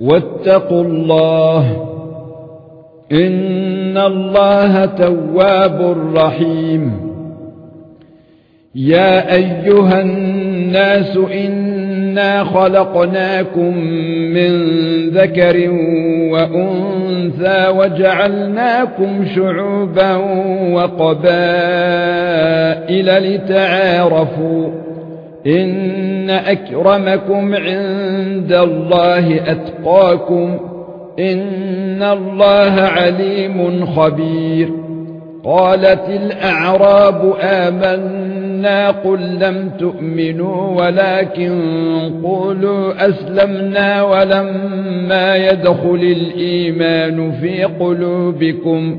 واتقوا الله إن الله تواب رحيم. يا أيها الناس إنا خلقناكم من ذكر وأنثى وجعلناكم شعوبا وقبائل لتعارفوا إن أكرمكم عند الله أتقاكم إن الله عليم خبير قالت الأعراب آمنا قل لم تؤمنوا ولكن قولوا أسلمنا ولما يدخل الإيمان في قلوبكم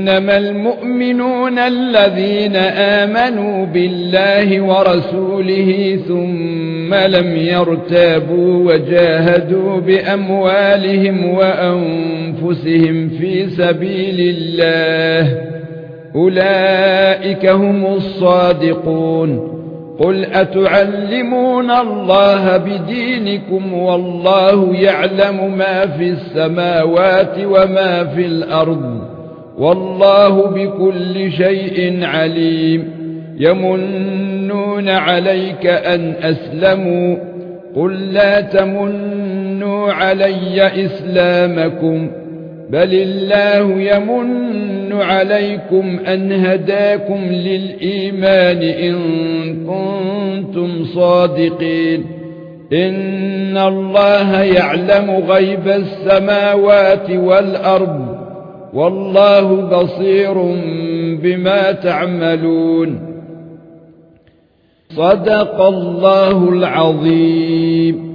إنما المؤمنون الذين آمنوا بالله ورسوله ثم لم يرتابوا وجاهدوا بأموالهم وأنفسهم في سبيل الله أولئك هم الصادقون قل أتعلمون الله بدينكم والله يعلم ما في السماوات وما في الأرض والله بكل شيء عليم. يمنون عليك أن أسلموا. قل لا تمنوا علي إسلامكم. بل الله يمن عليكم أن هداكم للإيمان إن كنتم صادقين. إن الله يعلم غيب السماوات والأرض. والله بصير بما تعملون. صدق الله العظيم.